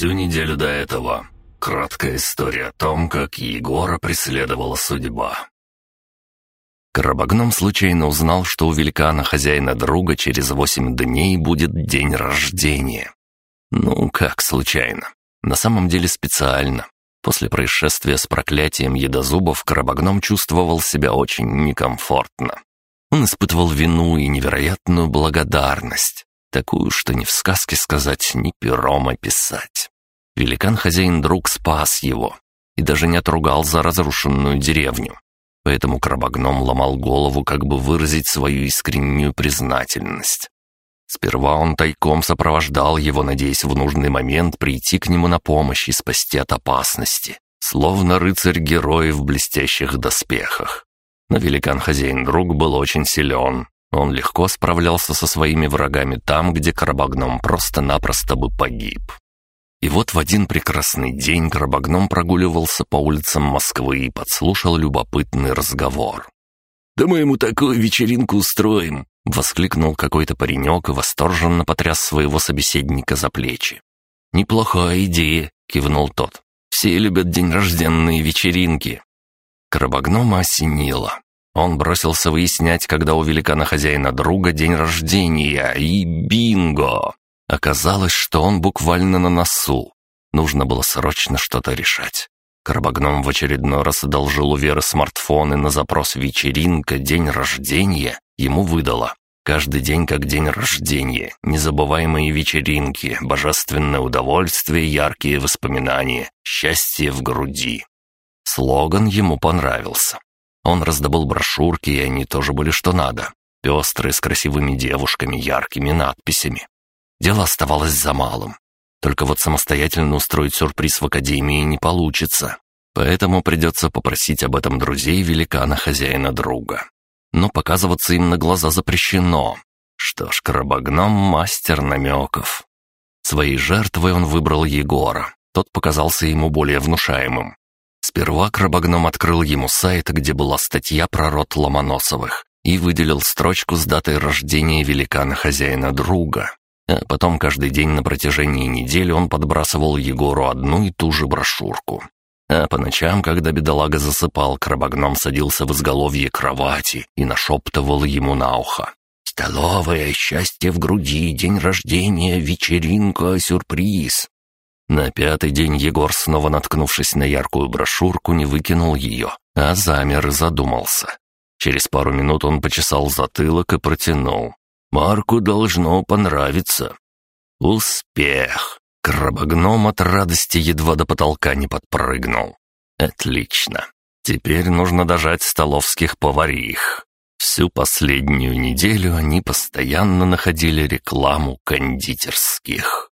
всю неделю до этого. Краткая история о том, как Егора преследовала судьба. Крабогном случайно узнал, что у великана хозяина друга через восемь дней будет день рождения. Ну, как случайно. На самом деле специально. После происшествия с проклятием едозубов Крабогном чувствовал себя очень некомфортно. Он испытывал вину и невероятную благодарность, такую, что ни в сказке сказать, ни пером описать. Великан-хозяин-друг спас его и даже не отругал за разрушенную деревню. Поэтому крабогном ломал голову, как бы выразить свою искреннюю признательность. Сперва он тайком сопровождал его, надеясь в нужный момент прийти к нему на помощь и спасти от опасности, словно рыцарь-герой в блестящих доспехах. Но великан-хозяин-друг был очень силен. Он легко справлялся со своими врагами там, где крабогном просто-напросто бы погиб. И вот в один прекрасный день Крабогном прогуливался по улицам Москвы и подслушал любопытный разговор. «Да мы ему такую вечеринку устроим!» — воскликнул какой-то паренек и восторженно потряс своего собеседника за плечи. «Неплохая идея!» — кивнул тот. «Все любят день рожденные вечеринки!» Крабогнома осенило. Он бросился выяснять, когда у великана-хозяина друга день рождения, и бинго! Оказалось, что он буквально на носу. Нужно было срочно что-то решать. Карбогном в очередной раз одолжил у Веры смартфоны на запрос «Вечеринка. День рождения» ему выдала. Каждый день как день рождения, незабываемые вечеринки, божественное удовольствие, яркие воспоминания, счастье в груди. Слоган ему понравился. Он раздобыл брошюрки, и они тоже были что надо. Пестрые, с красивыми девушками, яркими надписями. Дело оставалось за малым. Только вот самостоятельно устроить сюрприз в академии не получится. Поэтому придется попросить об этом друзей великана-хозяина друга. Но показываться им на глаза запрещено. Что ж, крабогном — мастер намеков. Своей жертвой он выбрал Егора. Тот показался ему более внушаемым. Сперва крабогном открыл ему сайт, где была статья про род Ломоносовых, и выделил строчку с датой рождения великана-хозяина друга. А потом каждый день на протяжении недели он подбрасывал Егору одну и ту же брошюрку. А по ночам, когда бедолага засыпал, крабогном садился в изголовье кровати и нашептывал ему на ухо. «Столовое, счастье в груди, день рождения, вечеринка, сюрприз». На пятый день Егор, снова наткнувшись на яркую брошюрку, не выкинул ее, а замер и задумался. Через пару минут он почесал затылок и протянул. Марку должно понравиться. Успех! Крабогном от радости едва до потолка не подпрыгнул. Отлично. Теперь нужно дожать столовских поварих. Всю последнюю неделю они постоянно находили рекламу кондитерских.